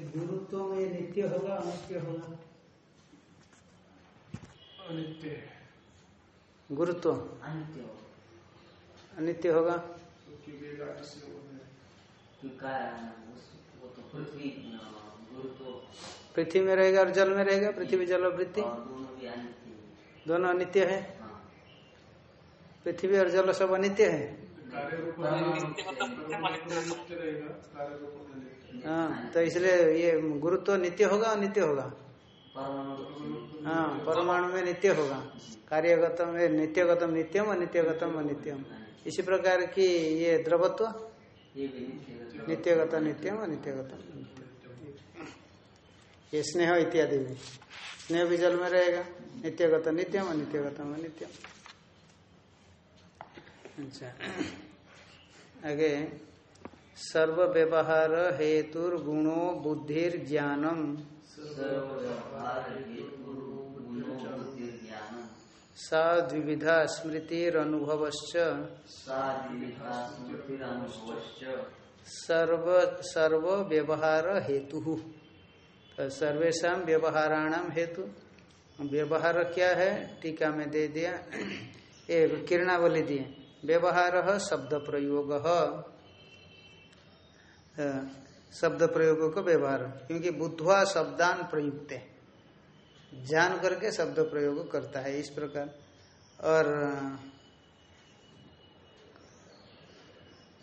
गुरुत्व में नित्य होगा अनित्य होगा। अनित्य। गुरुत्व। अनित्य अनित्य होगा? है। वो तो पृथ्वी न, गुरुत्व। पृथ्वी में रहेगा और जल में रहेगा? पृथ्वी जल और वृत्ति? दोनों अनित्य हैं। दोनों अनित्य है? हाँ। पृथ्वी और जल सब अनित्य है? हाँ तो इसलिए ये गुरुत्व नित्य होगा नित्य होगा? हाँ परमाणु में नित्य होगा। कार्यगतम में नित्यगतम नित्यम अनित्यगतम अनित्यम इसी प्रकार की ये द्रवत्व। नित्यगत नित्यम अनित्यगतम नित्यम। ये स्नेह इत्यादि में। स्नेह भी जल में रहेगा। नित्यगत नित्यम और अनित्यगतम अनित्यम अच्छा। आगे। सर्व व्यवहार हेतु गुणो बुद्धिर ज्ञानम सा द्विविधा स्मृतिरनुभवश्च सा सर्व व्यवहार हेतु तो सर्वेशा व्यवहाराणाम हेतु। व्यवहार क्या है? टीका में दे दिया। एक किरणावली दिए व्यवहार शब्द प्रयोग शब्द प्रयोग का व्यवहार, क्योंकि बुद्धवा शब्दान प्रयुक्त जान करके शब्द प्रयोग करता है इस प्रकार। और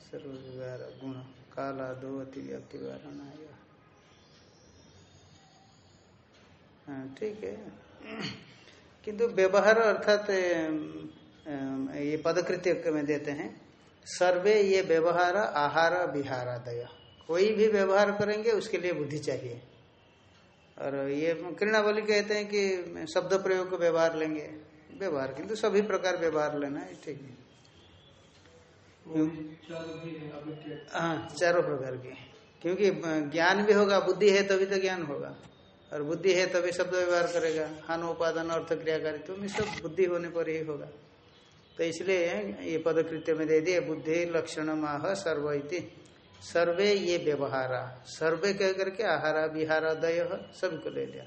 सर्वव्यवहार गुण काला दो अति व्याप्ति वारण हाँ ठीक है। किंतु व्यवहार अर्थात ये पदकृत्य में देते हैं, सर्वे ये व्यवहार आहार विहारादय। कोई भी व्यवहार करेंगे उसके लिए बुद्धि चाहिए। और ये किरणावली कहते हैं कि शब्द प्रयोग को व्यवहार लेंगे। व्यवहार किंतु सभी प्रकार व्यवहार लेना है ठीक है। है हाँ चारों प्रकार की। क्योंकि ज्ञान भी होगा बुद्धि है तभी तो ज्ञान होगा। और बुद्धि है तभी शब्द व्यवहार करेगा। हान उपादान अर्थ क्रियाकारित्व में सब बुद्धि होने पर ही होगा। तो इसलिए ये पदकृत्य में दे दिए बुद्धि लक्षण माह सर्व इति सर्वे ये व्यवहारा। सर्वे कह करके आहारा विहारा दय सभी को ले लिया।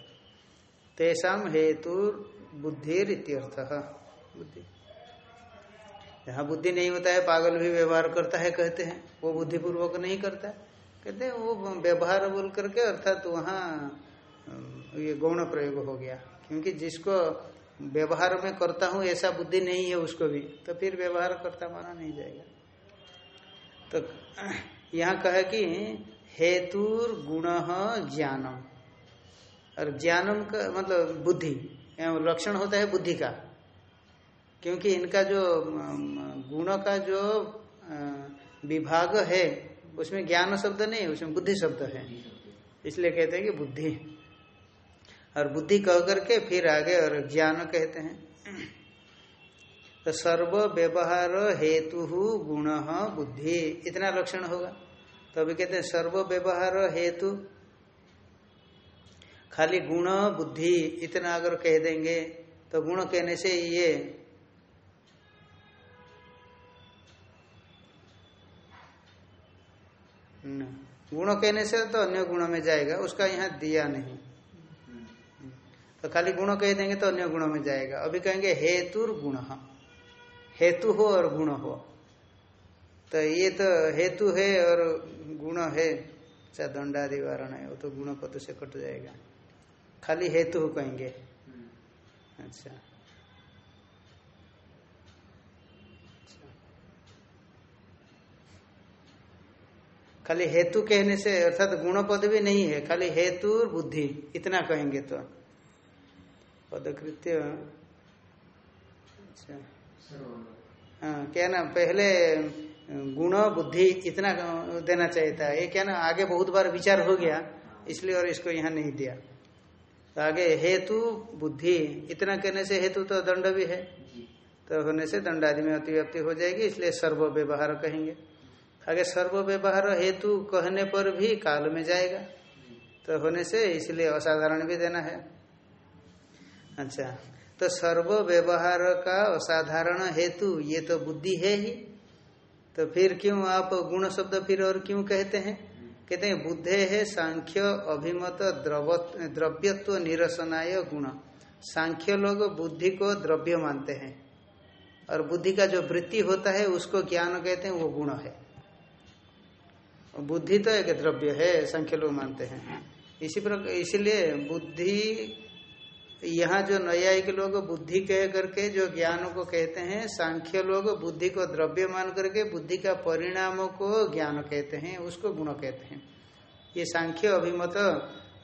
तेषाम हेतु बुद्धिर इत्यर्थ। बुद्धि। यहाँ बुद्धि नहीं होता है पागल भी व्यवहार करता है कहते हैं। वो बुद्धिपूर्वक नहीं करता। कहते हैं वो व्यवहार बोल करके अर्थात वहाँ अम, ये गौण प्रयोग हो गया। क्योंकि जिसको व्यवहार में करता हूँ ऐसा बुद्धि नहीं है उसको भी तो फिर व्यवहार करता माना नहीं जाएगा। तो यहाँ कहे कि हेतुर गुण ज्ञानम। और ज्ञानम का मतलब बुद्धि। लक्षण होता है बुद्धि का। क्योंकि इनका जो गुण का जो विभाग है, उसमें ज्ञान शब्द नहीं उसमें बुद्धि शब्द है। इसलिए कहते हैं कि बुद्धि। और बुद्धि कह करके फिर आगे और ज्ञान कहते हैं। तो सर्व व्यवहार हेतु गुण बुद्धि। इतना लक्षण होगा। तो अभी कहते हैं, सर्व व्यवहार हेतु, खाली गुण, बुद्धि, इतना अगर कह देंगे तो गुण कहने से ये गुण कहने से तो अन्य गुण में जाएगा, उसका यहाँ दिया नहीं। तो खाली गुण कह देंगे तो अन्य गुणों में जाएगा। अभी कहेंगे हेतुर गुण हेतु हो और गुण हो। तो ये तो हेतु है और गुण है। चाहे दंडादि वारण है, वो तो गुण पद से कट जाएगा। खाली हेतु कहेंगे। अच्छा। खाली हेतु कहने से, अर्थात तो गुण पद भी नहीं है, खाली हेतु और बुद्धि, इतना कहेंगे तो। पदकृत्य। अच्छा। हाँ क्या ना पहले गुण बुद्धि इतना देना चाहिए था। ये क्या ना आगे बहुत बार विचार हो गया इसलिए और इसको यहाँ नहीं दिया। तो आगे हेतु बुद्धि इतना कहने से हेतु तो दंड भी है। तो होने से दंड आदि में अतिव्याप्ति हो जाएगी इसलिए सर्व व्यवहार कहेंगे। आगे सर्व व्यवहार हेतु कहने पर भी काल में जाएगा। तो होने से इसलिए असाधारण भी देना है। अच्छा। तो सर्व व्यवहार का असाधारण हेतु, ये तो बुद्धि है ही। तो फिर क्यों आप गुण शब्द फिर और क्यों कहते हैं? कहते हैं, बुद्धे है सांख्य, अभिमत द्रव द्रव्यत्व, निरसनाय गुण। सांख्य लोग बुद्धि को द्रव्य मानते हैं। और बुद्धि का जो वृत्ति होता है, उसको ज्ञान कहते हैं, वो गुण है। बुद्धि तो एक द्रव्य है, संख्य लोग मानते हैं। इसी प्रकार, इसलिए बुद्धि यहाँ जो न्यायिक लोग बुद्धि कह करके जो ज्ञान को कहते हैं, सांख्य लोग बुद्धि को द्रव्य मान करके बुद्धि का परिणाम को ज्ञान कहते हैं, उसको गुण कहते हैं। ये सांख्य अभिमत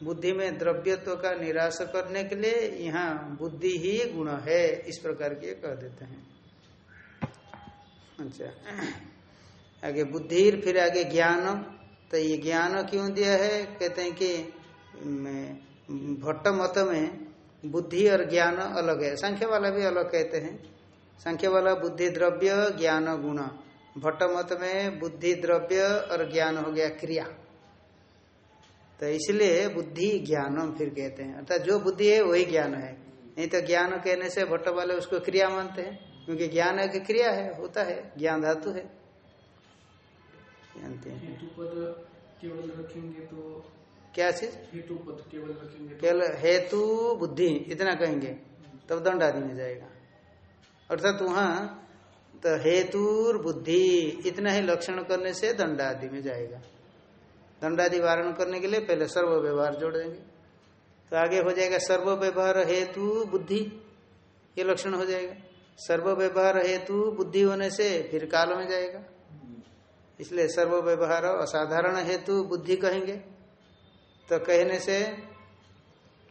बुद्धि में द्रव्यत्व का निराश करने के लिए यहाँ बुद्धि ही गुण है, इस प्रकार के कह देते हैं। अच्छा। आगे बुद्धि, फिर आगे ज्ञान। तो ये ज्ञान क्यों दिया है? कहते हैं कि भट्ट मत में बुद्धि और ज्ञान अलग है। संख्या वाला भी अलग कहते हैं। संख्या वाला बुद्धि द्रव्य, ज्ञान गुण। भट्ट मत में बुद्धि द्रव्य और ज्ञान हो गया क्रिया। तो इसलिए बुद्धि ज्ञानम फिर कहते हैं। अर्थात जो बुद्धि है, वही ज्ञान है। नहीं तो ज्ञान कहने से भट्ट वाले उसको क्रिया मानते हैं। क्योंकि ज्ञान है कि क्रिया है, होता है। ज्ञान धातु है। जानते हैं। केवल रखेंगे तो क्या चीज़? केवल तो। केवल हेतु बुद्धि इतना कहेंगे तब दंड आदि में जाएगा। अर्थात वहाँ तो हेतु बुद्धि इतना ही लक्षण करने से दंड आदि में जाएगा। दंडादि वारण करने के लिए पहले सर्व व्यवहार जोड़ देंगे। तो आगे हो जाएगा सर्व व्यवहार हेतु बुद्धि ये लक्षण हो जाएगा। सर्व व्यवहार हेतु बुद्धि होने से फिर काल में जाएगा। इसलिए सर्व व्यवहार असाधारण हेतु बुद्धि कहेंगे। तो कहने से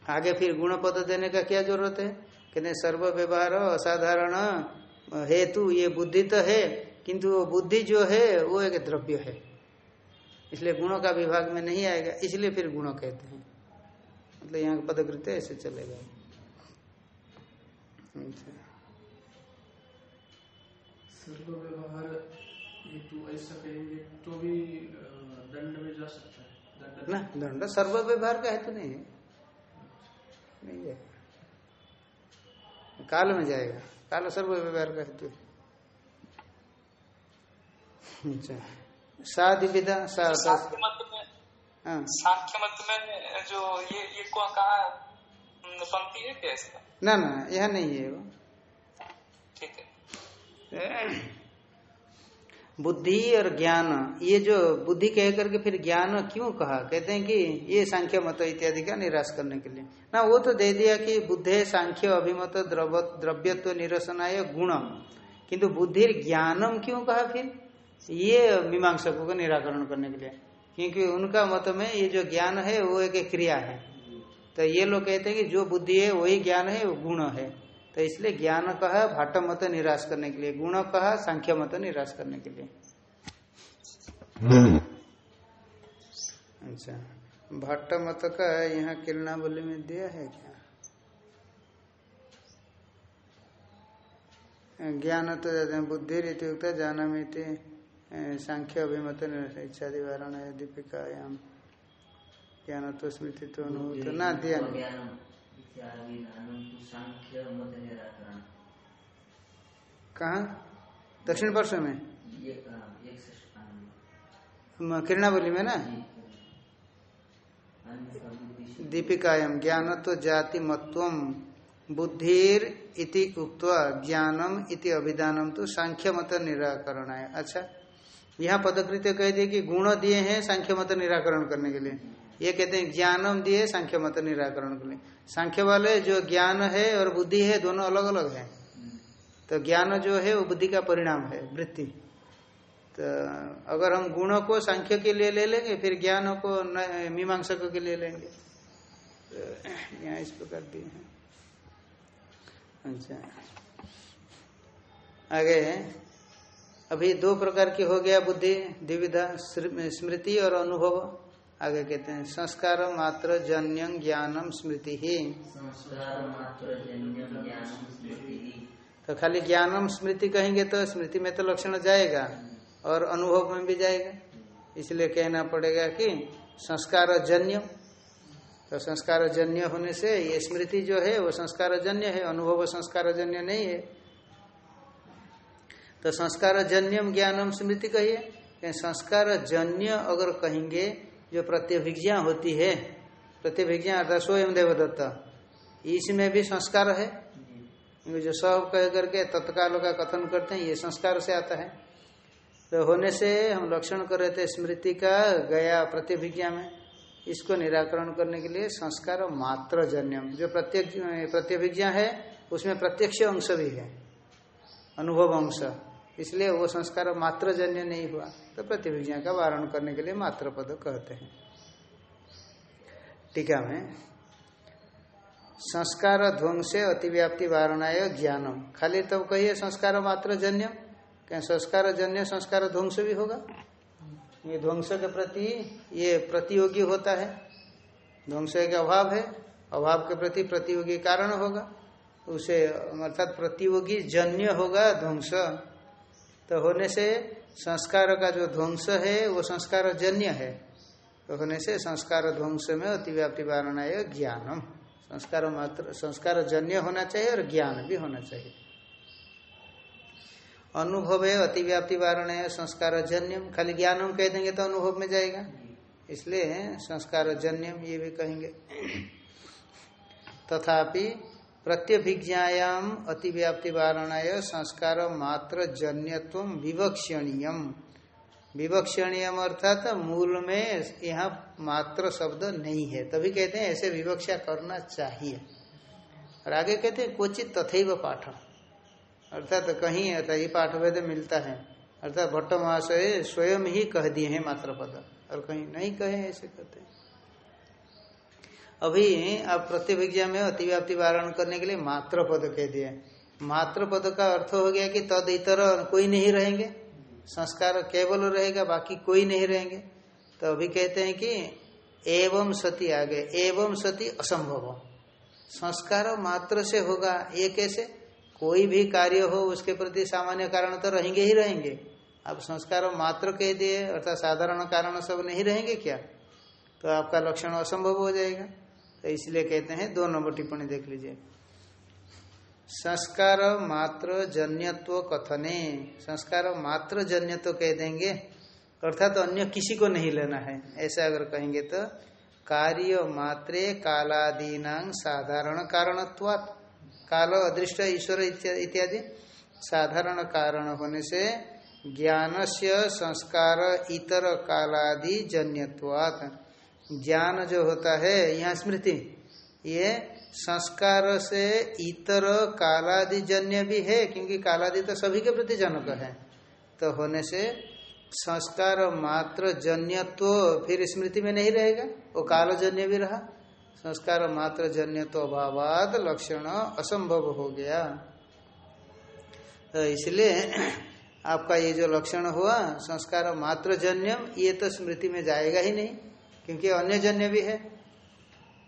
आगे फिर गुण पद देने का क्या ज़रूरत है? कहते सर्व व्यवहार असाधारण, हेतु ये बुद्धि तो है, किंतु वो बुद्धि जो है, वो एक द्रव्य है। इसलिए गुणों का विभाग में नहीं आएगा, इसलिए फिर गुण कहते हैं। मतलब यहाँ पदकृत्य ऐसे चलेगा। अच्छा। सर्व व्यवहार हेतु ऐसा कहेंगे तो भी दंड में जा सकता ना? दंड सर्व व्यवहार का हेतु नहीं है। नहीं है। काल में जाएगा। काल सर्व व्यवहार का हेतु अच्छा। शादी विधा सा मत में हाँ। मत में जो ये ये को कहा पंक्ति है क्या इसका? ना ना यह नहीं है वो। ठीक है। बुद्धि और ज्ञान, ये जो बुद्धि कह करके फिर ज्ञान क्यों कहा? कहते हैं कि ये सांख्य मत इत्यादि का निराश करने के लिए। ना, वो तो दे दिया कि बुद्धे सांख्य अभिमत द्रव, द्रव्यत्व निरसनाय गुणम। किंतु बुद्धि ज्ञानम क्यों कहा फिर? ये मीमांसकों को निराकरण करने के लिए। क्योंकि उनका मत में ये जो ज्ञान है, वो एक क्रिया है। तो ये लोग कहते हैं कि जो बुद्धि है, वही ज्ञान है, वो गुण है। तो इसलिए ज्ञान कहा भाट मत निराश करने के लिए गुण कहा सांख्य मत निराश करने के लिए। अच्छा। भट्ट मत का यहाँ किरणावली में दिया है क्या? ज्ञान तो जाते हैं बुद्धि रीति युक्त जाना मिति सांख्य अभिमत इच्छादि वारण है दीपिकायाम ज्ञान तो स्मृति तो अनुभूत। ना दिया नहीं। मत कहाँ? दक्षिण पार्श्व में? किरणावली में ना? दीपिकायम ज्ञान तो जाति मत्व बुद्धिर इति उक्त्वा ज्ञानम इति अभिधानम तो सांख्य मत निराकरण है अच्छा यहाँ पदकृत्य कह दिए कि गुण दिए हैं सांख्य मत निराकरण करने के लिए। ये कहते हैं, ज्ञानम दिए सांख्य मत निराकरण के लिए। सांख्य वाले जो ज्ञान है और बुद्धि है, दोनों अलग अलग है। तो ज्ञान जो है, वो बुद्धि का परिणाम है, वृत्ति। तो अगर हम गुणों को सांख्य के लिए ले लेंगे, फिर ज्ञान को मीमांसकों के लिए लेंगे। तो यहाँ इस प्रकार दिए हैं। अच्छा। आगे अभी दो प्रकार की हो गया बुद्धि, द्विविधा स्मृति और अनुभव। आगे कहते हैं संस्कार मात्र जन्य ज्ञानम स्मृति। ही जन्यम ज्ञानम स्मृति। ही। तो खाली ज्ञानम स्मृति कहेंगे तो स्मृति में तो लक्षण जाएगा और अनुभव में भी जाएगा। इसलिए कहना पड़ेगा कि संस्कार जन्य। तो संस्कार जन्य होने से ये स्मृति जो है वो संस्कार जन्य है अनुभव संस्कार जन्य नहीं है। तो संस्कार जन्यम ज्ञानम स्मृति कहिए संस्कार जन्य अगर कहेंगे जो प्रत्यभिज्ञा होती है प्रत्यभिज्ञा अर्थात स्वयं देवदत्त। इसमें भी संस्कार है। जो। सब कह करके तत्काल का कथन करते हैं ये संस्कार से आता है। तो होने से हम लक्षण कर रहे थे स्मृति का गया प्रतिभिज्ञा में। इसको निराकरण करने के लिए संस्कार मात्र जन्यम जो प्रत्यक्ष प्रत्यभिज्ञा है उसमें प्रत्यक्ष अंश भी है। अनुभव अंश। इसलिए वो संस्कार मात्र जन्य नहीं हुआ तो प्रतिभिज्ञा का वारण करने के लिए मात्र पद कहते हैं। टीका में, संस्कार ध्वंसे अतिव्याप्ति वारणाय ज्ञानम। खाली तब कहिए संस्कार मात्र जन्य क्या संस्कार जन्य, संस्कार ध्वंस भी होगा। ये ध्वंस के प्रति, ये प्रतियोगी होता है। ध्वंस का अभाव है, अभाव के प्रति प्रतियोगी कारण होगा। उसे, अर्थात प्रतियोगी जन्य होगा ध्वंस। तो होने से संस्कार का जो ध्वंस है, वो संस्कार जन्य है। तो होने से संस्कार ध्वंस में अतिव्याप्ति वारणा ज्ञानम। संस्कार मात्र संस्कार जन्य होना चाहिए और ज्ञान भी होना चाहिए। अनुभव है, अतिव्याप्ति वारण है संस्कार जन्यम खाली ज्ञान हम कह देंगे तो अनुभव में जाएगा। इसलिए संस्कार जन्यम ये भी कहेंगे। तथापि प्रत्यभिज्ञायाम अतिव्याप्ति वारणाय संस्कार मात्र जन्यत्व विवक्षणीयम। विवक्षणीयम अर्थात मूल में यहाँ मात्र शब्द नहीं है। तभी कहते हैं, ऐसे विवक्षा करना चाहिए। और आगे कहते हैं, क्वचित तथैव पाठ अर्थात तो कहीं, अर्थात ये पाठ वेद मिलता है। अर्थात भट्ट महाशय स्वयं ही कह दिए हैं मात्र पद और कहीं नहीं कहे ऐसे कहते हैं। अभी आप प्रतिभिज्ञा में अतिव्याप्ति वारण करने के लिए मात्र पद कह दिए। मात्र पद का अर्थ हो गया कि तद इतर कोई नहीं रहेंगे। संस्कार केवल रहेगा, बाकी कोई नहीं रहेंगे। तो अभी कहते हैं कि एवं सती आगे, एवं सती असंभव। संस्कार मात्र से होगा, ये कैसे? कोई भी कार्य हो, उसके प्रति सामान्य कारण तो रहेंगे ही रहेंगे। आप संस्कार मात्र कह दिए, अर्थात साधारण कारण सब नहीं रहेंगे क्या? तो आपका लक्षण असंभव हो जाएगा। तो इसलिए कहते हैं, दो नंबर टिप्पणी देख लीजिए। संस्कार मात्र जन्यत्व कथने। संस्कार मात्र जन्यत्व कह देंगे, अर्थात तो अन्य किसी को नहीं लेना है। ऐसा अगर कहेंगे तो कार्य मात्रे कालादीना साधारण कारणत्वात्। काल अदृष्ट, ईश्वर इत्यादि। साधारण कारण होने से ज्ञान से संस्कार इतर कालादि जन्यत्वात्। ज्ञान जो होता है, यहाँ स्मृति। ये संस्कार से इतर कालादि जन्य भी है, क्योंकि कालादि तो सभी के प्रति जनक है। तो होने से संस्कार मात्र जन्य तो फिर स्मृति में नहीं रहेगा, वो काल जन्य भी रहा। संस्कार मात्र जन्य तो अभावाद लक्षण असंभव हो गया। तो इसलिए आपका ये जो लक्षण हुआ, संस्कार मात्र जन्यम, ये तो स्मृति में जाएगा ही नहीं। क्योंकि अन्य जन्य भी है।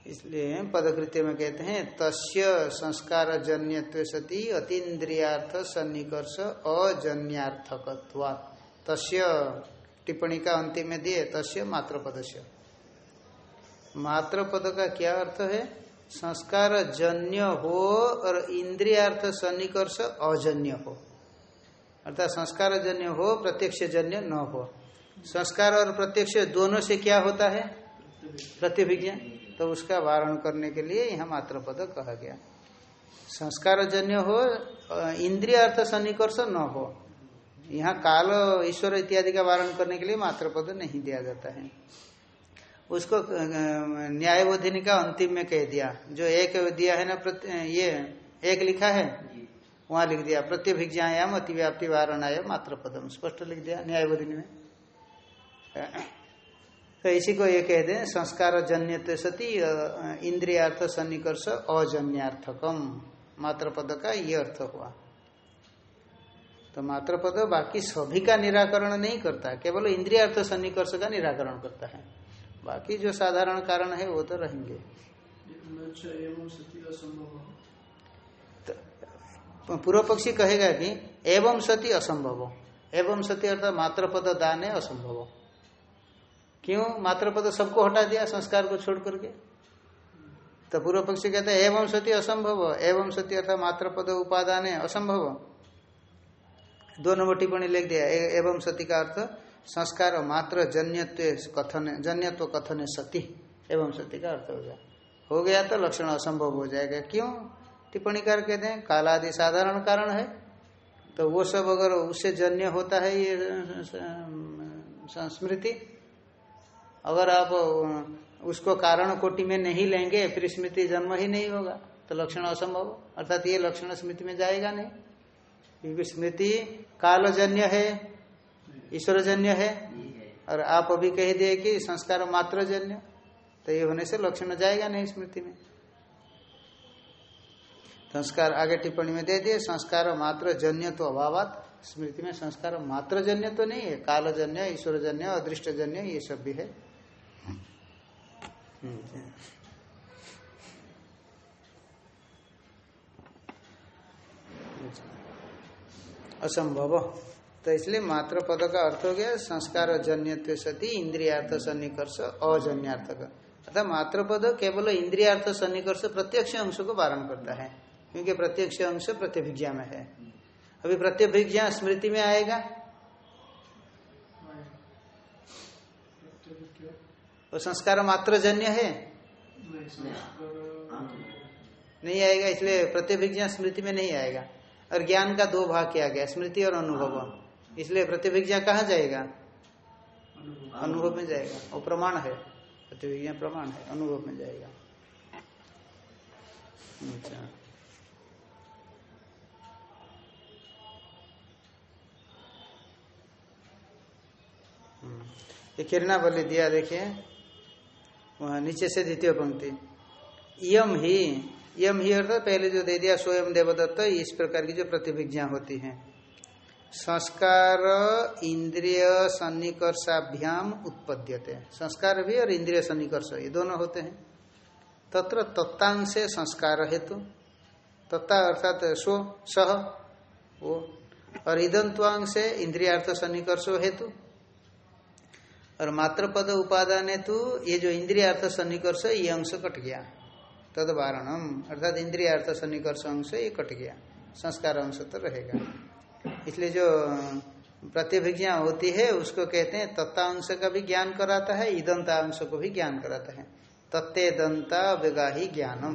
इसलिए पदकृत्य में कहते हैं, तस्य संस्कार जन्य सती अतीन्द्रियार्थ सन्निकर्ष अजन्यार्थक तस्य टिप्पणी का अंतिम में दिए, तस्य मात्र पदस्य मात्र पद का क्या अर्थ है? संस्कार जन्य हो और इंद्रियार्थ सन्निकर्ष अजन्य हो। अर्थात संस्कार जन्य हो प्रत्यक्ष जन्य न हो। संस्कार और प्रत्यक्ष दोनों से क्या होता है? प्रतिभिज्ञा। तो उसका वारण करने के लिए यहाँ मात्र पद कहा गया। संस्कार जन्य हो इंद्रिय अर्थ सन्निकर्ष न हो, यहाँ काल, ईश्वर इत्यादि का वारण करने के लिए मात्र पद नहीं दिया जाता है। उसको न्यायबोधिनी का अंतिम में कह दिया, जो एक दिया है ना ये एक लिखा है, वहाँ लिख दिया प्रत्यभिज्ञायाम अतिव्याप्ति वारणाय मात्र पदम स्पष्ट लिख दिया न्यायबोधिनी में तो इसी को ये कह दें, संस्कार जन्य सती इंद्रियार्थ सन्निकर्ष अजन्यार्थकम। मात्र पद का ये अर्थ हुआ। तो मात्र पद बाकी सभी का निराकरण नहीं करता, केवल इंद्रियार्थ सन्निकर्ष का निराकरण करता है। बाकी जो साधारण कारण है, वो तो रहेंगे। तो पूर्व पक्षी कहेगा कि एवं सती असंभव। एवं सती अर्थात मात्र पद दान है, असंभव। क्यों? मात्र पद सबको हटा दिया, संस्कार को छोड़ करके। तो पूर्व पक्षी कहते हैं, एवं सती असंभव, एवं सती अर्थात मात्र पद उपादान है, असंभव। दो नंबर टिप्पणी लिख दिया एवं सती का अर्थ संस्कार, मात्र जन्यत्व कथन जन्यत्व कथन सती। एवं सती का अर्थ हो गया। हो गया तो लक्षण असंभव हो जाएगा। क्यों? टिप्पणीकार कहते हैं, कालादि साधारण कारण है। तो वो सब अगर उससे जन्य होता है ये संस्मृति अगर आप उसको कारण कोटि में नहीं लेंगे, फिर स्मृति जन्म ही नहीं होगा। तो लक्षण असंभव। अर्थात ये लक्षण स्मृति में जाएगा नहीं। क्योंकि स्मृति कालजन्य है, ईश्वरजन्य है। और आप अभी कह दिए कि संस्कार मात्र जन्य तो ये होने से लक्षण जाएगा नहीं स्मृति में। संस्कार आगे टिप्पणी में दे दिए, संस्कार मात्र जन्य तो अभाव स्मृति में संस्कार मात्र जन्य तो नहीं है। कालजन्य, ईश्वरजन्य, अदृष्टजन्य, ये सब भी है। असंभव। तो इसलिए मात्र पद का अर्थ हो गया संस्कार जन्य सती, इंद्रियार्थ सन्निकर्ष, अजन्यार्थ का। अर्थात मात्र पद केवल इंद्रियार्थ सन्निकर्ष प्रत्यक्ष अंश को वारण करता है, क्योंकि प्रत्यक्ष अंश प्रत्यभिज्ञा में है। अभी प्रत्यभिज्ञा स्मृति में आएगा वो संस्कार मात्र जन्य है? नहीं आएगा, इसलिए प्रतिभिज्ञा स्मृति में नहीं आएगा। और ज्ञान का दो भाग किया गया, स्मृति और अनुभव। इसलिए प्रतिभिज्ञा कहाँ जाएगा? अनुभव में जाएगा। वो प्रमाण है। प्रतिभिज्ञा प्रमाण है, अनुभव में जाएगा। अच्छा। ये किरणा बलि दिया, देखिए। वहाँ नीचे से द्वितीय पंक्ति। यम ही यम ही अर्थात पहले जो दे दिया स्वयं देवदत्त, इस प्रकार की जो प्रतिभिज्ञा होती है। संस्कार इंद्रिय सन्निकर्षाभ्याम उत्पद्यते। संस्कार भी और इंद्रिय सन्निकर्ष, ये दोनों होते हैं। तत्र तत्तांश संस्कार हेतु। तत्ता अर्थात स्व, सह, वो। और ईदंत्वांग से इंद्रियार्थ सन्निकर्ष हेतु। और मात्र पद उपादान हेतु ये जो इंद्रियार्थ सन्निकर्ष, ये अंश कट गया। तद वारणम अर्थात इंद्रियार्थ सन्निकर्ष अंश, ये कट गया। संस्कार अंश तो रहेगा। इसलिए जो प्रतिभिज्ञा होती है, उसको कहते हैं तत्ता अंश का भी ज्ञान कराता है ईदंता अंश को भी ज्ञान कराता है। तत्ते दंता अवगाही ज्ञानम।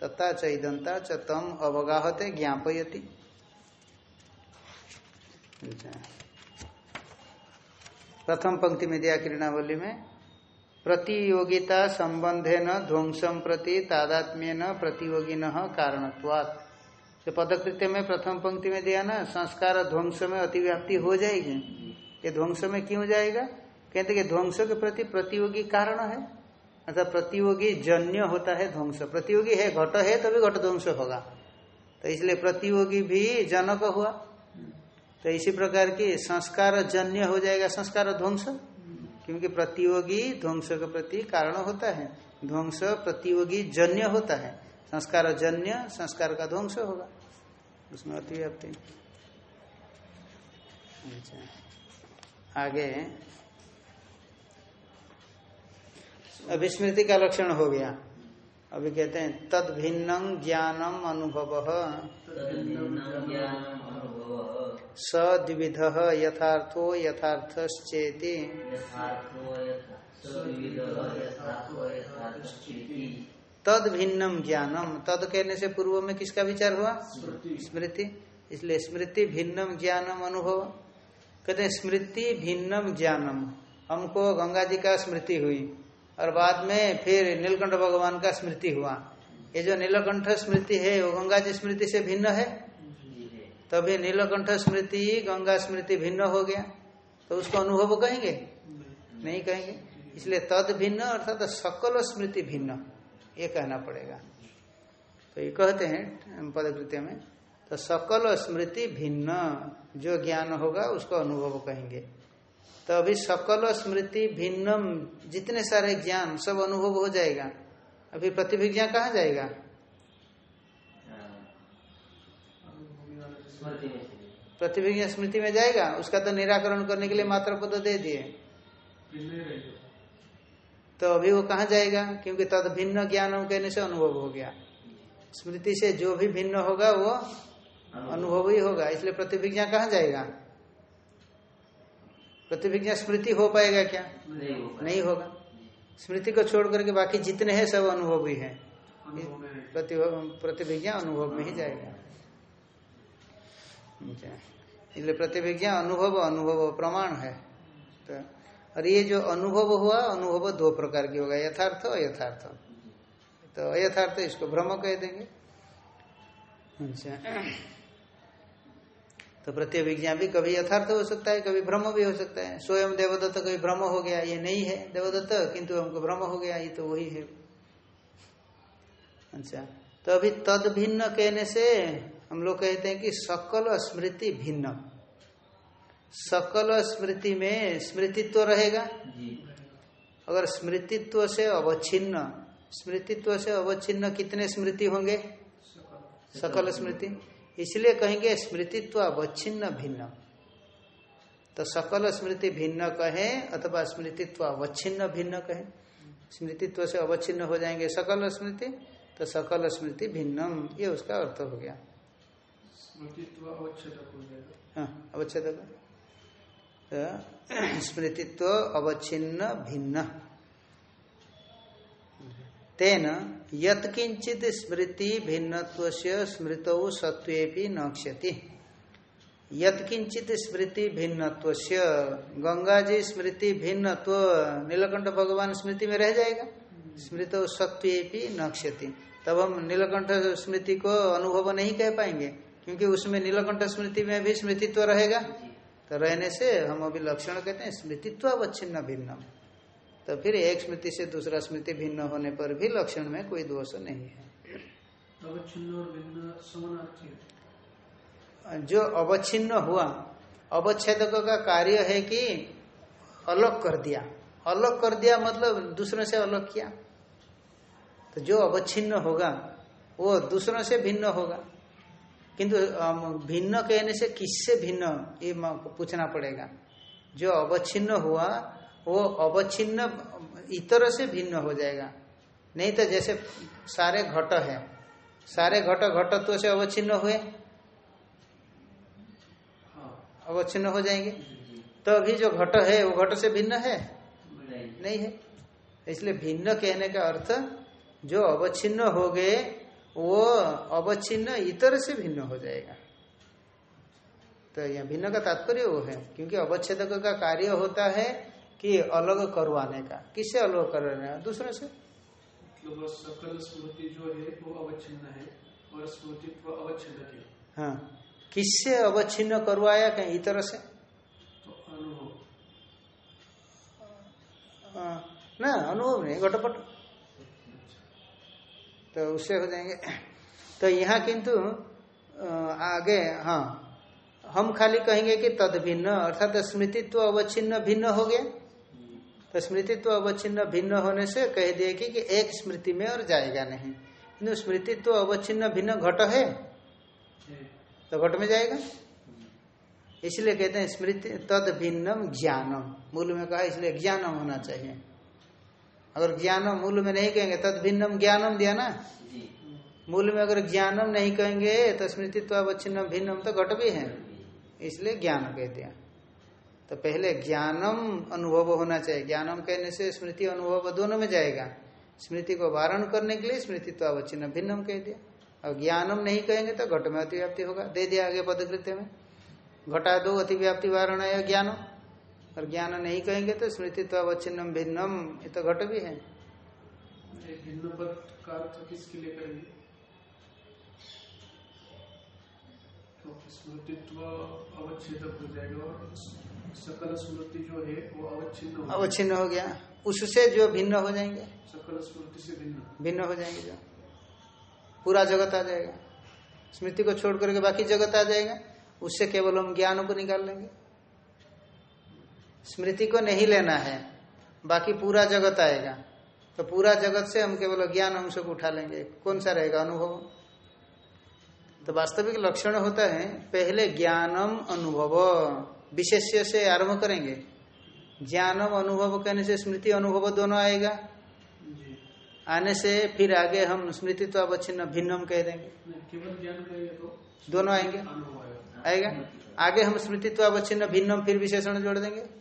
तत्ता च ईदंता च तम अवगाहते ज्ञापयति। प्रथम पंक्ति में दिया किरणावली में, प्रतियोगिता संबंधे न ध्वंसम प्रति तादात्म्य न प्रतियोगी न कारणत्वात्। तो पदकृत्य में प्रथम पंक्ति में दिया ना, संस्कार ध्वंस में अतिव्याप्ति हो जाएगी। ये ध्वंस में क्यों जाएगा? कहते कि ध्वंस के प्रति प्रतियोगी कारण है। अर्थात प्रतियोगी जन्य होता है ध्वंस। प्रतियोगी है, घट है, तभी घट ध्वंस होगा। तो इसलिए प्रतियोगी भी जनक हुआ। तो इसी प्रकार की संस्कार जन्य हो जाएगा संस्कार ध्वंस। क्योंकि प्रतियोगी ध्वंस के प्रति कारण होता है। ध्वंस प्रतियोगी जन्य होता है। संस्कार जन्य, संस्कार का ध्वंस होगा। उसमें अतिव्याप्ति अच्छा। आगे। अभिस्मृति का लक्षण हो गया। अभी कहते हैं तद भिन्नम ज्ञानम अनुभव। सद्विध यथार्थो यथार्थश्चेति। तद भिन्नम ज्ञानम तद कहने से पूर्व में किसका विचार हुआ? स्मृति। इसलिए स्मृति भिन्नम ज्ञानम अनुभव। कहते हैं स्मृति भिन्नम ज्ञानम। हमको गंगा जी का स्मृति हुई और बाद में फिर नीलकंठ भगवान का स्मृति हुआ। ये जो नीलकंठ स्मृति है वो गंगा जी स्मृति से भिन्न है? तभी नीलकंठ स्मृति, गंगा स्मृति भिन्न हो गया। तो उसको अनुभव कहेंगे? नहीं कहेंगे। इसलिए तद भिन्न अर्थात सकल स्मृति भिन्न। ये कहना पड़ेगा। तो ये कहते हैं पदकृत्य में तो सकल स्मृति भिन्न। जो ज्ञान होगा उसको अनुभव कहेंगे। तो अभी सकल स्मृति भिन्नम, जितने सारे ज्ञान, सब अनुभव हो जाएगा। अभी प्रतिभिज्ञा कहाँ जाएगा? प्रतिभिज्ञा स्मृति में जाएगा उसका तो निराकरण करने के लिए मात्र पद दे दिए। तो अभी वो कहाँ जाएगा? क्योंकि तद भिन्न ज्ञान कहने से अनुभव हो गया। स्मृति से जो भी भिन्न होगा वो अनुभव। ही होगा। इसलिए प्रतिभिज्ञा कहाँ जाएगा? प्रतिभिज्ञा स्मृति हो पाएगा क्या? नहीं होगा नहीं होगा। स्मृति को छोड़ करके बाकी जितने हैं सब अनुभव ही है। प्रतिभिज्ञा अनुभव में ही जाएगा। इसलिए प्रतिभिज्ञा अनुभव अनुभव प्रमाण है। तो और ये जो अनुभव हुआ, अनुभव दो प्रकार की होगा, यथार्थ अयथार्थ तो अयथार्थ इसको भ्रम कह देंगे। अच्छा। तो प्रतिभिज्ञा भी कभी यथार्थ हो सकता है, कभी भ्रम भी हो सकता है। स्वयं देवदत्त कभी भ्रम हो गया, ये नहीं है देवदत्त, किंतु हमको भ्रम हो गया, ये तो वही है। अच्छा। तो अभी तद भिन्न कहने से हम लोग कहते हैं कि सकल स्मृति भिन्न। सकल स्मृति में स्मृतित्व रहेगा। अगर स्मृतित्व से अवच्छिन्न स्मृतित्व से अवच्छिन्न कितने स्मृति होंगे? सकल स्मृति। इसलिए कहेंगे स्मृतित्व अवच्छिन्न भिन्न। तो सकल स्मृति भिन्न कहे अथवा स्मृतित्व अवच्छिन्न भिन्न कहे। स्मृतित्व से अवच्छिन्न हो जाएँगे सकल स्मृति तो सकल स्मृति भिन्नम। ये उसका अर्थ हो गया स्मृतित्व अवच्छेदक हो जाएगा हाँ अवच्छेद तो स्मृतित्व अवच्छिन्न, भिन्न। तेन यत्किंचित स्मृति भिन्नत्व स्मृत सत्वेपि न क्षति। यत्किंचित स्मृति भिन्नत्व गंगा जी स्मृति भिन्नत्व, नीलकंठ भगवान स्मृति में रह जाएगा। स्मृत सत्वेपि न क्षति। तब हम नीलकंठ स्मृति को अनुभव नहीं कह पाएँगे। क्योंकि उसमें नीलकंठ स्मृति में भी स्मृतित्व रहेगा। तो रहने से हम अभी लक्षण कहते हैं स्मृतित्व अवच्छिन्न भिन्न तो फिर एक स्मृति से दूसरा स्मृति भिन्न होने पर भी लक्षण में कोई दोष नहीं है। जो अवच्छिन्न हुआ अवच्छेदक का कार्य है कि अलग कर दिया। अलग कर दिया मतलब दूसरों से अलग किया। तो जो अवच्छिन्न होगा वो दूसरों से भिन्न होगा। किंतु भिन्न कहने से किससे भिन्न ये पूछना पड़ेगा। जो अवच्छिन्न हुआ वो अवच्छिन्न इतर से भिन्न हो जाएगा। नहीं तो जैसे सारे घट है सारे घट घटत्व से अवच्छिन्न हुए। अवच्छिन्न हो जाएँगे। तो अभी जो घट है वो घट से भिन्न है? नहीं है। इसलिए भिन्न कहने का अर्थ जो अवच्छिन्न हो गए वो अवच्छिन्न इतर से भिन्न हो जाएगा। तो यह भिन्न का तात्पर्य वो है क्योंकि अवच्छेदक का कार्य होता है कि अलग करवाने का। किससे अलग करवाने का? दूसरों से। मतलब सकल स्मृति जो है वो अवच्छिन्न है और है। हाँ। किससे अवच्छिन्न करवाया कहीं? इतर से। तो अनुभव। हाँ, ना अनुभव नहीं घटपट। तो उससे हो जाएँगे। तो यहाँ किंतु आगे हाँ हम खाली कहेंगे कि तद भिन्न अर्थात स्मृतित्व अवच्छिन्न भिन्न हो गया। तो स्मृतित्व अवच्छिन्न भिन्न होने से कह दिए कि, कि एक स्मृति में और जाएगा नहीं। किंतु स्मृतित्व अवच्छिन्न भिन्न घट है? तो घट में जाएगा। इसलिए कहते हैं स्मृति तद भिन्नम ज्ञानम। मूल में कहा इसलिए ज्ञानम होना चाहिए। अगर ज्ञानम मूल में नहीं कहेंगे तद भिन्नम ज्ञानम दिया ना? मूल में अगर ज्ञानम नहीं कहेंगे तो स्मृतित्व अवच्छिन्नम भिन्नम तो घट भी है। इसलिए ज्ञान कह दिया तो पहले ज्ञानम अनुभव होना चाहिए। ज्ञानम कहने से स्मृति अनुभव दोनों में जाएगा। स्मृति को वारण करने के लिए स्मृतित्व अवच्छिन्न भिन्नम कह दिया। और ज्ञानम नहीं कहेंगे तो घट में अतिव्याप्ति होगा। दे दिया आगे पदकृत्य में। घटा दो अतिव्याप्ति वारण है ज्ञानम। और ज्ञान नहीं कहेंगे तो स्मृति तो अवच्छिन्नम भिन्नम ये तो घट भी है। भिन्न पद का अर्थ किसके लिए करेंगे? तो स्मृतित्व अवच्छेदक हो जाएगा और सकल स्मृति जो है वो अवच्छिन्न हो अवच्छिन्न हो गया। उससे जो भिन्न हो जाएँगे। सकल स्मृति से भिन्न। भिन्न हो जाएँगे जो। पूरा जगत आ जाएगा। स्मृति को छोड़ करके बाकी जगत आ जाएगा। उससे केवल हम ज्ञान को निकाल लेंगे। स्मृति को नहीं लेना है। बाकी पूरा जगत आएगा। तो पूरा जगत से हम केवल ज्ञान अंश को उठा लेंगे। कौन सा रहेगा? अनुभव। तो वास्तविक लक्षण होता है, पहले ज्ञानम अनुभव। विशेष्य से आरंभ करेंगे। ज्ञानम अनुभव कहने से स्मृति अनुभव दोनों आएगा। आने से फिर आगे हम स्मृति तो अवच्छिन्न भिन्नम कह देंगे। दोनों आएँगे। आएगा। आगे हम स्मृति तो अवच्छिन्न भिन्नम फिर विशेषण जोड़ देंगे।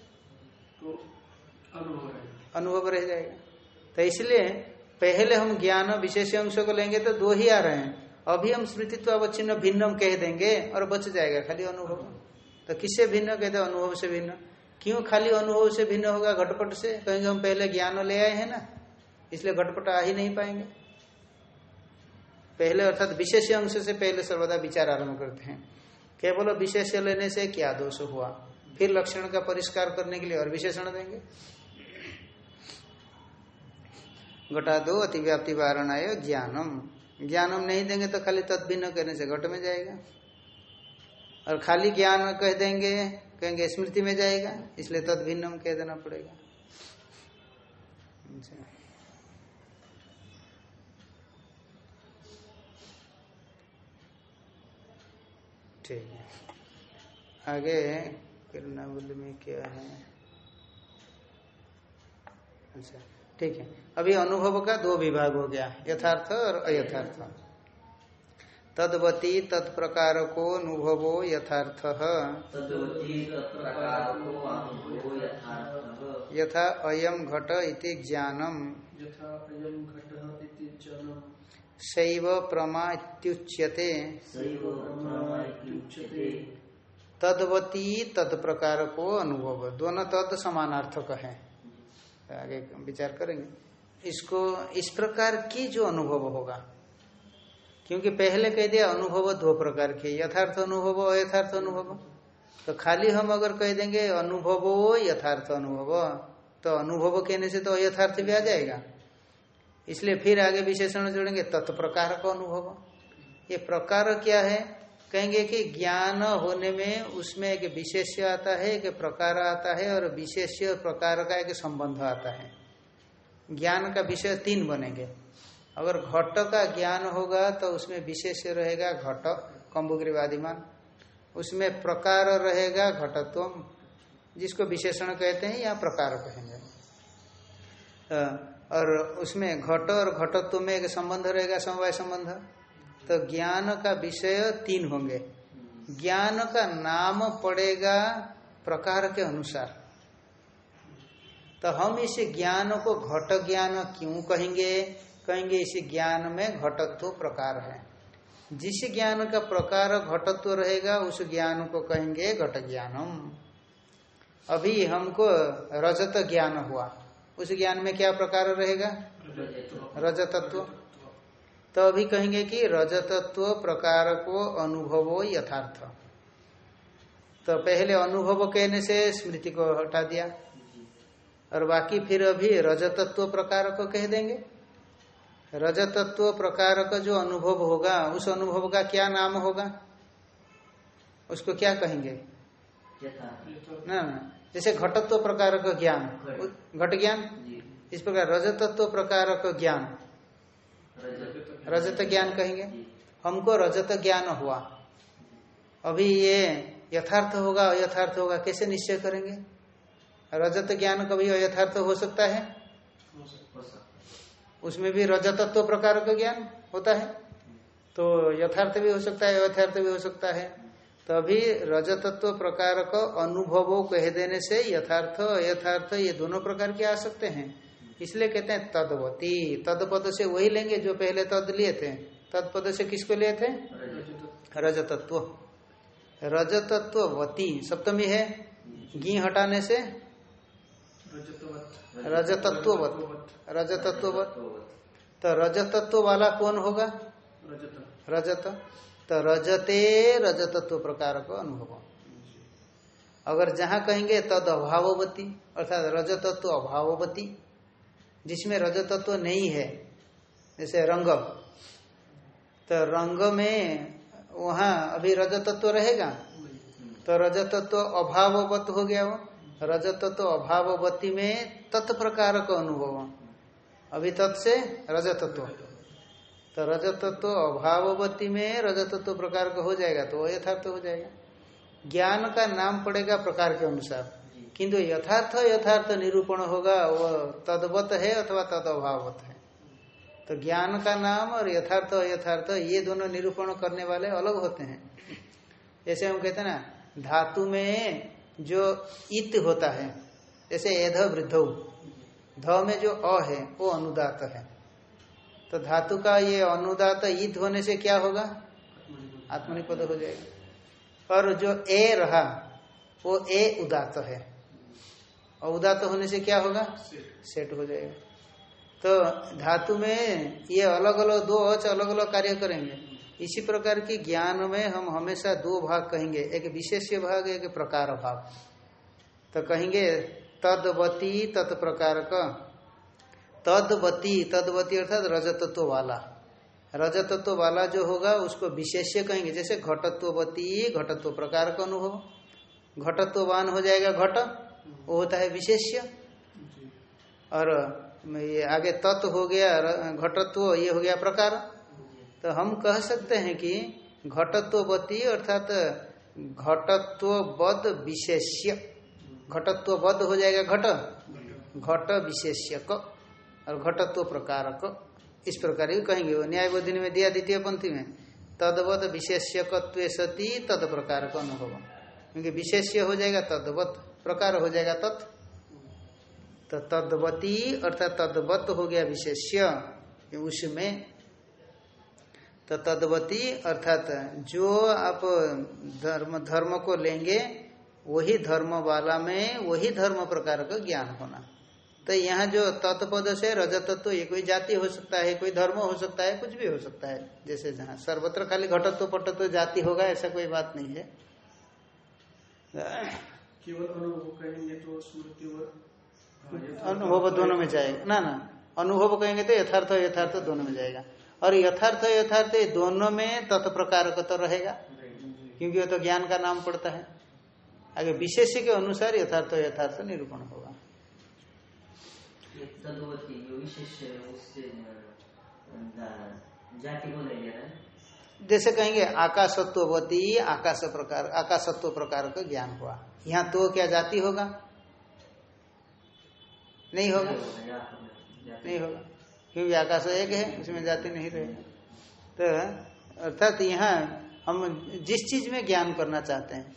अनुभव रह जाएगा। तो इसलिए पहले हम ज्ञान विशेष अंशों को लेंगे तो दो ही आ रहे हैं। अभी हम स्मृतित्व अवच्छिन्न भिन्नम कह देंगे और बच जाएगा खाली अनुभव। तो किससे भिन्न कहते अनुभव से भिन्न। क्यों खाली अनुभव से भिन्न होगा? घटपट से? कहेंगे हम पहले ज्ञान ले आए हैं ना? इसलिए घटपट आ ही नहीं पाएँगे। पहले अर्थात विशेष अंश से पहले सर्वदा विचार आरंभ करते हैं। केवल विशेष लेने से क्या दोष हुआ? फिर लक्षण का परिष्कार करने के लिए और विशेषण देंगे। घटा दो अतिव्याप्ति आय ज्ञानम। ज्ञानम नहीं देंगे तो खाली तदभिन्न कहने से घट में जाएगा। और खाली ज्ञान कह देंगे, कहेंगे स्मृति में जाएगा, इसलिए तदभिन्नम कह देना पड़ेगा। अच्छा। ठीक है। आगे किरणावली में क्या है? अच्छा। ठीक है। अभी अनुभव का दो विभाग हो गया यथार्थ और अयथार्थ। तदवती तत्प्रकार को अनुभवो यथार्थ। तद्वती यथा अयम घट इति ज्ञानम। यथा अयम घटः इति जनम शैव प्रमा इत्युच्यते। तदवती तत्प्रकार को अनुभव। दोनों तद समानार्थक है। आगे विचार करेंगे। इसको, इस प्रकार की जो अनुभव होगा, क्योंकि पहले कह दिया अनुभव दो प्रकार के, यथार्थ अनुभव अयथार्थ अनुभव। तो खाली हम अगर कह देंगे अनुभव यथार्थ अनुभव तो अनुभव कहने से तो अयथार्थ भी आ जाएगा। इसलिए फिर आगे विशेषण जोड़ेंगे तत्प्रकार का अनुभव। ये प्रकार क्या है? कहेंगे कि ज्ञान होने में उसमें एक विशेष्य आता है, एक प्रकार आता है और विशेष्य प्रकार का एक संबंध आता है। ज्ञान का विषय तीन बनेंगे। अगर घट का ज्ञान होगा तो उसमें विशेष रहेगा घट, कम्बुग्रीवादिमान। उसमें प्रकार रहेगा घटत्व जिसको विशेषण कहते हैं या प्रकार कहेंगे। और उसमें घट और घटत्व में एक संबंध रहेगा, समवाय संबंध। तो ज्ञान का विषय तीन होंगे। ज्ञान का नाम पड़ेगा प्रकार के अनुसार। तो हम इस ज्ञान को घट ज्ञान क्यों कहेंगे? कहेंगे इस ज्ञान में घटत्व प्रकार है। जिस ज्ञान का प्रकार घटत्व रहेगा उस ज्ञान को कहेंगे घट ज्ञानम। अभी हमको रजत ज्ञान हुआ। उस ज्ञान में क्या प्रकार रहेगा? रजतत्व। तो अभी कहेंगे कि रजतत्व प्रकार को अनुभवो यथार्थ। तो पहले अनुभव कहने से स्मृति को हटा दिया। और बाकी फिर अभी रजतत्व प्रकार को कह देंगे। रजतत्व प्रकार का जो अनुभव होगा उस अनुभव का क्या नाम होगा? उसको क्या कहेंगे? ना ना जैसे घटत्व प्रकार का ज्ञान। घट। ज्ञान? इस प्रकार रजतत्व प्रकार का ज्ञान रजत ज्ञान कहेंगे? हमको रजत ज्ञान हुआ। अभी ये यथार्थ होगा, अयथार्थ होगा, कैसे निश्चय करेंगे? रजत ज्ञान कभी अयथार्थ हो सकता है? उसमें भी रजतत्व तो प्रकार का ज्ञान होता है। तो यथार्थ भी हो सकता है, अयथार्थ भी हो सकता है। तो अभी रजतत्व प्रकार का अनुभव कह देने से यथार्थ, अयथार्थ, ये दोनों प्रकार के आ सकते हैं। इसलिए कहते हैं तदवती। तदपद से वही लेंगे जो पहले तद लिए थे। तदपद से किसको लिए थे? रजत रजतत्व। रजतत्ववती। सप्तमी है। घी हटाने से? रजतत्ववत। रजतत्ववत। तो रजतत्व वाला कौन होगा? रजत। तो रजते रजतत्व प्रकार का अनुभव। अगर जहाँ कहेंगे तद अभाववती, अर्थात रजतत्व अभाववती जिसमें रजतत्व नहीं है, जैसे रंग तो रंग में वहाँ अभी रजतत्व रहेगा? तो रजतत्व अभाववत हो गया वो। रजतत्व अभाववती में तत्प्रकार का अनुभव। अभी तत् से रजतत्व। तो रजतत्व अभाववती में रजतत्व प्रकार का हो जाएगा तो वो यथार्थ हो जाएगा। ज्ञान का नाम पड़ेगा प्रकार के अनुसार। किंतु यथार्थ यथार्थ निरूपण होगा, वो तदवत है अथवा तद अभावत है। तो ज्ञान का नाम और यथार्थ यथार्थ, ये दोनों निरूपण करने वाले अलग होते हैं। जैसे हम कहते ना, धातु में जो इत होता है जैसे एध वृद्ध, ध में जो अ है, वो अनुदात है। तो धातु का ये अनुदात ईद होने से क्या होगा? आत्मनिपद हो जाएगा। और जो ए रहा, वो ए उदात है। और उदात होने से क्या होगा? सेट हो जाएगा। तो धातु में ये अलग अलग दो अच अलग अलग कार्य करेंगे। इसी प्रकार की ज्ञान में हम हमेशा दो भाग कहेंगे। एक विशेष्य भाग एक प्रकार भाग। तो कहेंगे तदवती तत्प्रकार का। तदवती तदवती अर्थात रजतत्व वाला। रजतत्व वाला जो होगा उसको विशेष्य कहेंगे। जैसे घटत्ववती घटत्व प्रकार का अनुभव। घटत्ववान हो जाएगा घट। वो होता है विशेष्य। और ये आगे तत्व हो गया घटत्व ये हो गया प्रकार। तो हम कह सकते हैं कि घटत्ववती अर्थात घटत्वबद्ध विशेष्य। घटत्वबद्ध हो जाएगा घट। घट विशेष्यक और घटत्व प्रकारक। इस प्रकार ही कहेंगे। वो न्याय बोधिनी में दिया द्वितीय पंक्ति में तदवत विशेष्यकत्व सती तद प्रकार का अनुभव। क्योंकि विशेष्य हो जाएगा तदवत। प्रकार हो जाएगा तत्। तो तदवती अर्थात तदवत हो गया विशेष्य। उसमें तो तदवती अर्थात जो आप धर्म धर्म को लेंगे, वही धर्म वाला में वही धर्म प्रकार का ज्ञान होना। तो यहाँ जो तत्पद से रजतत्व तो ये कोई जाति हो सकता है, कोई धर्म हो सकता है, कुछ भी हो सकता है। जैसे जहाँ सर्वत्र खाली घटत्व पटत्व जाति होगा, ऐसा कोई बात नहीं है। केवल अनुभव कहेंगे तो स्मृति और अनुभव दोनों में जाएगा। ना ना अनुभव कहेंगे तो यथार्थ यथार्थ दोनों में जाएगा। और यथार्थ यथार्थ दोनों में तत्प्रकार का तो रहेगा क्योंकि वो तो ज्ञान का नाम पड़ता है। आगे विशेष के अनुसार यथार्थ यथार्थ निरूपण होगा। ये विशेष है उससे जाति को ले लेना है। जैसे कहेंगे, आकाशत्ववती, आकाश प्रकार, आकाशत्व प्रकार का ज्ञान हुआ। यहाँ तो क्या जाति होगा? नहीं होगा? नहीं होगा। क्योंकि आकाश एक है, उसमें जाति नहीं रहेगा तो अर्थात यहाँ हम जिस चीज़ में ज्ञान करना चाहते हैं,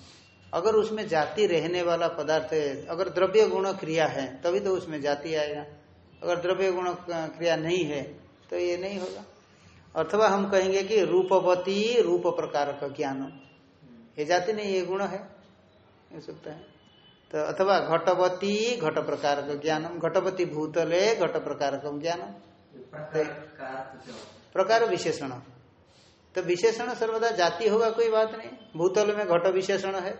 अगर उसमें जाति रहने वाला पदार्थ है, अगर द्रव्य गुण क्रिया है, तभी तो उसमें जाति आएगा। अगर द्रव्य गुण क्रिया नहीं है तो ये नहीं होगा। अथवा हम कहेंगे कि रूपवती रूप प्रकार का ज्ञान ये जाति नहीं ये गुण है। हो सकता है। तो अथवा घटवती घट प्रकार का ज्ञानम। घटवती भूतले घट प्रकार का ज्ञानम प्रकार है? प्रकार विशेषण। तो विशेषण सर्वदा जाति होगा कोई बात नहीं। भूतल में घट विशेषण है।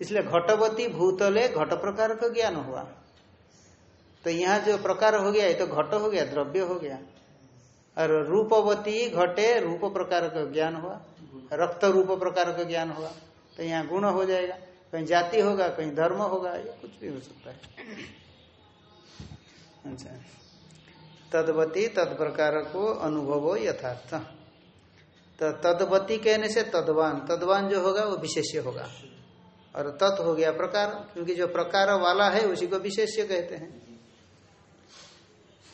इसलिए घटवती भूतले घट प्रकार का ज्ञान हुआ। तो यहाँ जो प्रकार हो गया ये तो घट हो गया द्रव्य हो गया। और रूपवती घटे, रूप प्रकार का ज्ञान हुआ, रक्त रूप प्रकार का ज्ञान हुआ तो यहाँ गुण हो जाएगा। कहीं जाति होगा, कहीं धर्म होगा, ये कुछ भी हो सकता है। अच्छा। तदवती तद प्रकार को अनुभव यथार्थ। तो तदवती कहने से तदवान तदवान जो होगा वो विशेष्य होगा। और तत् हो गया प्रकार, क्योंकि जो प्रकार वाला है उसी को विशेष्य कहते हैं।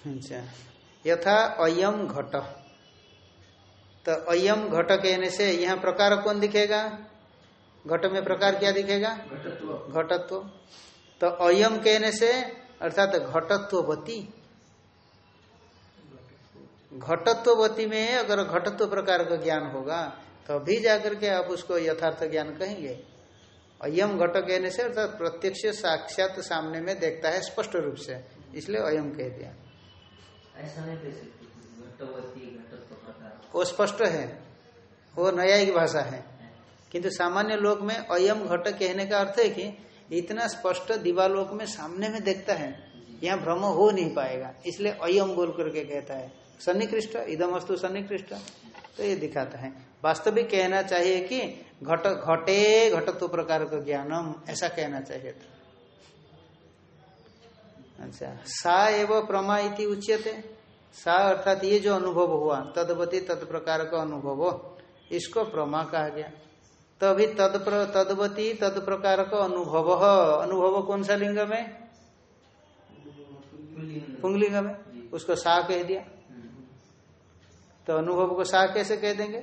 अच्छा। यथा अयम घट। तो अयम घट कहने से यहाँ प्रकार कौन दिखेगा? घट में प्रकार क्या दिखेगा? घटत्व। घटत्व। तो अयम कहने से अर्थात घटत्ववती। घटत्ववती में अगर घटत्व प्रकार का ज्ञान होगा तो जाकर के आप उसको यथार्थ ज्ञान कहेंगे। अयम घट कहने से अर्थात प्रत्यक्ष साक्षात सामने में देखता है स्पष्ट रूप से इसलिए अयम कह दिया। ऐसा नहीं सकते वो स्पष्ट है। वो न्यायिक भाषा है। किंतु सामान्य लोक में अयम घट कहने का अर्थ है कि इतना स्पष्ट दिवालोक में सामने में देखता है, यहाँ भ्रम हो नहीं पाएगा। इसलिए अयम बोल करके कहता है। सन्निकृष्ट इदम वस्तु सन्निकृष्ट तो ये दिखाता है। वास्तविक कहना चाहिए कि घट, घटे घटत्व प्रकार का ज्ञानम, ऐसा कहना चाहिए। था अच्छा। सा एवं प्रमा इति उच्यते। सा अर्थात ये जो अनुभव हुआ, तदवती तत्प्रकार का अनुभव। इसको प्रमा कहा गया। तभी तद तदवती तद प्रकार का अनुभव। अनुभव कौन सा लिंग में? पुंगलिंग में। उसको सा कह दिया। तो अनुभव को सा कैसे कह देंगे?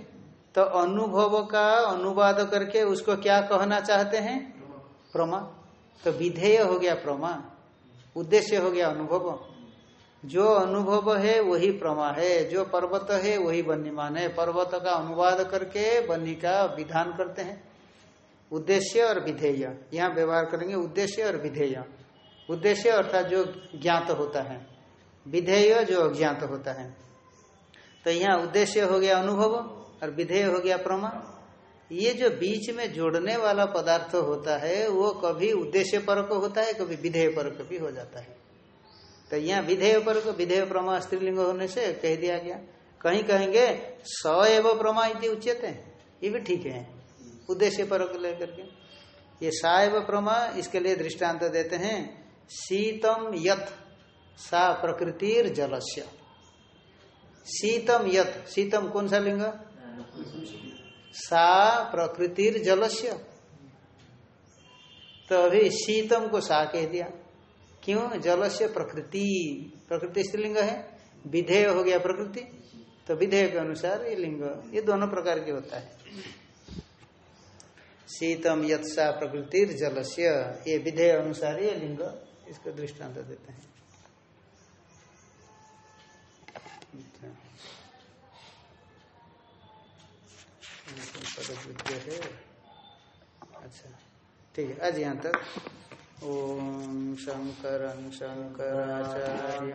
तो अनुभव का अनुवाद करके उसको क्या कहना चाहते हैं? प्रमा। तो विधेय हो गया प्रमा। उद्देश्य हो गया अनुभव। जो अनुभव है, वही प्रमा है। जो पर्वत है, वही बन्नीमान है। पर्वत का अनुवाद करके बन्नी का विधान करते हैं। उद्देश्य और विधेय। यहाँ व्यवहार करेंगे उद्देश्य और विधेय। उद्देश्य अर्थात जो ज्ञात होता है। विधेय जो अज्ञात होता है। तो यहाँ उद्देश्य हो गया अनुभव और विधेय हो गया प्रमा। ये जो बीच में जोड़ने वाला पदार्थ होता है, वो कभी उद्देश्य परक होता है, कभी विधेय परक भी हो जाता है। तो यहाँ विधेय परक विधेय प्रमा स्त्रीलिंग होने से कह दिया गया। कहीं कहेंगे, स एवं प्रमा इति उचित है। ये भी ठीक है। उद्देश्य परक लेकर के। ये सा एवं प्रमा इसके लिए दृष्टांत देते हैं, शीतम यथ सा प्रकृतिर जलस्य। शीतम यथ शीतम कौन सा लिंग? सा प्रकृतिर जलस्य। तो अभी शीतम को सा कह दिया। क्यों? जलस्य प्रकृति प्रकृति स्त्रीलिंग है। विधेय हो गया प्रकृति। तो विधेय के अनुसार ये लिंग, ये दोनों प्रकार के होता है। शीतम यत्सा प्रकृतिर जलस्य, ये विधेय अनुसार ये लिंग, इसको दृष्टांत देते हैं। पदकृत्य है अच्छा ठीक है आज यहाँ तक ओम शंकर शंकराचार्य